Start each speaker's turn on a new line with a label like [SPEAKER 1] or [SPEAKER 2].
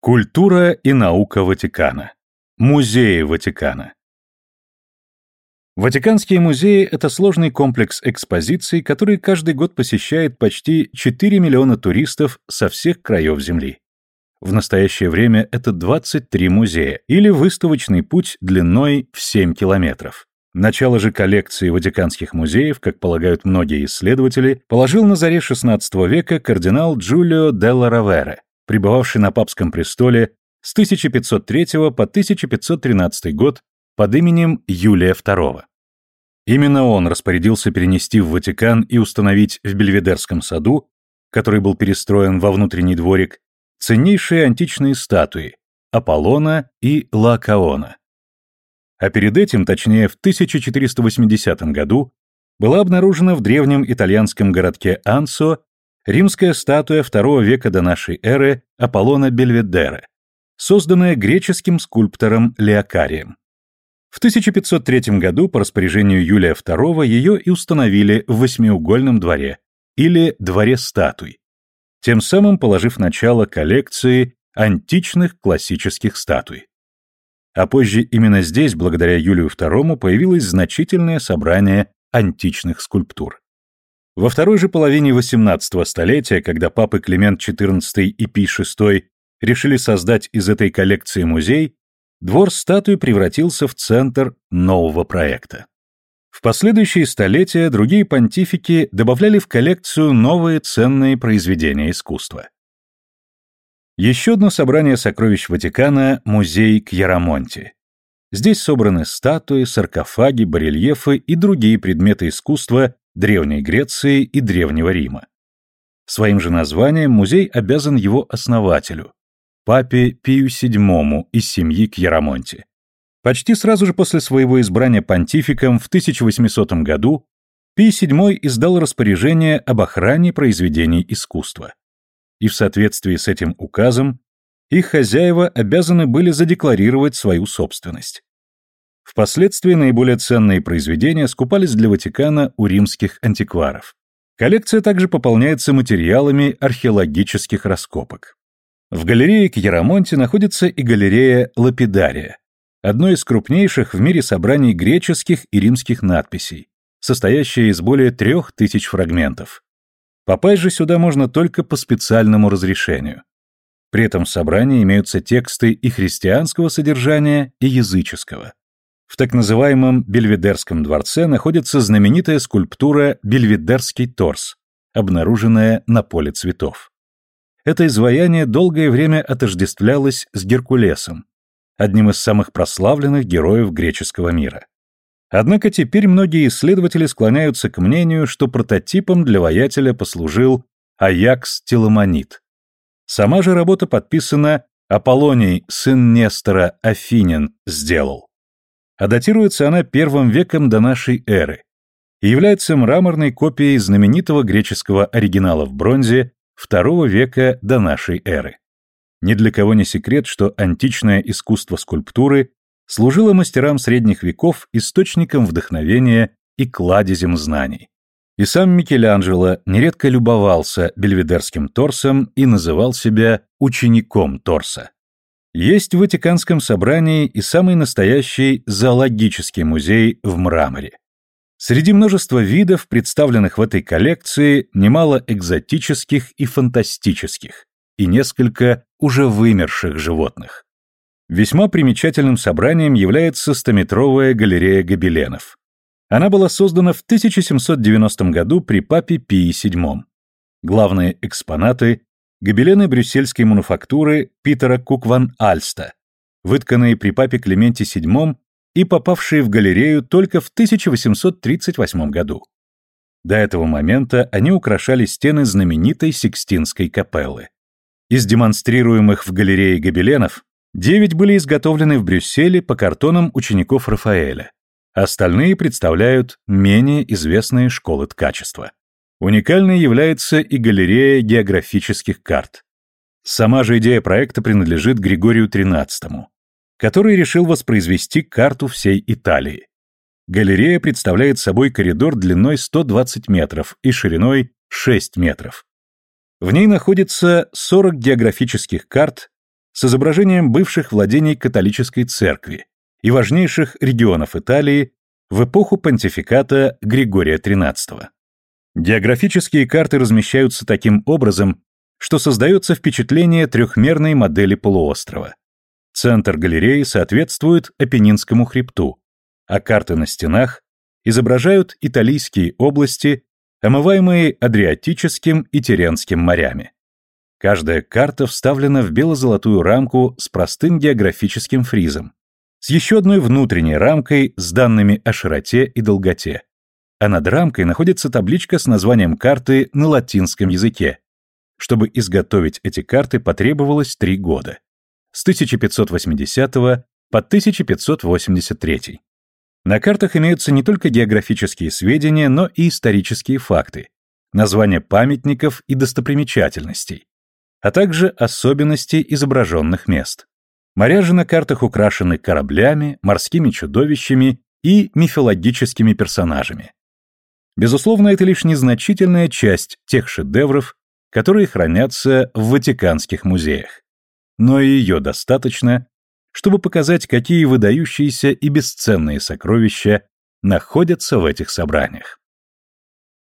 [SPEAKER 1] Культура и наука Ватикана. Музеи Ватикана. Ватиканские музеи – это сложный комплекс экспозиций, который каждый год посещает почти 4 миллиона туристов со всех краев Земли. В настоящее время это 23 музея, или выставочный путь длиной в 7 километров. Начало же коллекции Ватиканских музеев, как полагают многие исследователи, положил на заре XVI века кардинал Джулио Делла Равере, пребывавший на папском престоле с 1503 по 1513 год под именем Юлия II. Именно он распорядился перенести в Ватикан и установить в Бельведерском саду, который был перестроен во внутренний дворик, ценнейшие античные статуи Аполлона и Лакаона. А перед этим, точнее в 1480 году, была обнаружена в древнем итальянском городке Ансо римская статуя II века до нашей эры Аполлона Бельведера, созданная греческим скульптором Леокарием. В 1503 году по распоряжению Юлия II ее и установили в восьмиугольном дворе, или дворе статуй, тем самым положив начало коллекции античных классических статуй. А позже именно здесь, благодаря Юлию II, появилось значительное собрание античных скульптур. Во второй же половине XVIII столетия, когда папы Климент XIV и Пий VI решили создать из этой коллекции музей, двор статуи превратился в центр нового проекта. В последующие столетия другие понтифики добавляли в коллекцию новые ценные произведения искусства. Еще одно собрание сокровищ Ватикана – музей Кьярамонти. Здесь собраны статуи, саркофаги, барельефы и другие предметы искусства Древней Греции и Древнего Рима. Своим же названием музей обязан его основателю, папе Пию VII из семьи Кьярамонти. Почти сразу же после своего избрания понтификом в 1800 году Пий VII издал распоряжение об охране произведений искусства. И в соответствии с этим указом их хозяева обязаны были задекларировать свою собственность. Впоследствии наиболее ценные произведения скупались для Ватикана у римских антикваров. Коллекция также пополняется материалами археологических раскопок. В галерее Кьярамонте находится и галерея Лапидария, одно из крупнейших в мире собраний греческих и римских надписей, состоящее из более трех тысяч фрагментов. Попасть же сюда можно только по специальному разрешению. При этом в собрании имеются тексты и христианского содержания, и языческого. В так называемом Бельведерском дворце находится знаменитая скульптура «Бельведерский торс», обнаруженная на поле цветов. Это изваяние долгое время отождествлялось с Геркулесом, одним из самых прославленных героев греческого мира. Однако теперь многие исследователи склоняются к мнению, что прототипом для воятеля послужил Аякс Теламонит. Сама же работа подписана Аполлоний, сын Нестора, Афинин, сделал а датируется она первым веком до нашей эры и является мраморной копией знаменитого греческого оригинала в бронзе II века до нашей эры. Ни для кого не секрет, что античное искусство скульптуры служило мастерам средних веков источником вдохновения и кладезем знаний. И сам Микеланджело нередко любовался бельведерским торсом и называл себя учеником торса. Есть в Ватиканском собрании и самый настоящий зоологический музей в мраморе. Среди множества видов, представленных в этой коллекции, немало экзотических и фантастических, и несколько уже вымерших животных. Весьма примечательным собранием является стометровая галерея гобеленов. Она была создана в 1790 году при папе Пии VII. Главные экспонаты гобелены брюссельской мануфактуры Питера Кукван Альста, вытканные при папе Клименте VII и попавшие в галерею только в 1838 году. До этого момента они украшали стены знаменитой Сикстинской капеллы. Из демонстрируемых в галерее гобеленов девять были изготовлены в Брюсселе по картонам учеников Рафаэля. Остальные представляют менее известные школы ткачества. Уникальной является и галерея географических карт. Сама же идея проекта принадлежит Григорию XIII, который решил воспроизвести карту всей Италии. Галерея представляет собой коридор длиной 120 метров и шириной 6 метров. В ней находится 40 географических карт с изображением бывших владений католической церкви и важнейших регионов Италии в эпоху понтификата Григория XIII. Географические карты размещаются таким образом, что создается впечатление трехмерной модели полуострова. Центр галереи соответствует Апеннинскому хребту, а карты на стенах изображают италийские области, омываемые Адриатическим и Теренским морями. Каждая карта вставлена в бело-золотую рамку с простым географическим фризом, с еще одной внутренней рамкой с данными о широте и долготе. А над рамкой находится табличка с названием карты на латинском языке. Чтобы изготовить эти карты потребовалось три года. С 1580 по 1583. На картах имеются не только географические сведения, но и исторические факты, названия памятников и достопримечательностей, а также особенности изображенных мест. Моря же на картах украшены кораблями, морскими чудовищами и мифологическими персонажами. Безусловно, это лишь незначительная часть тех шедевров, которые хранятся в Ватиканских музеях. Но и ее достаточно, чтобы показать, какие выдающиеся и бесценные сокровища находятся в этих собраниях.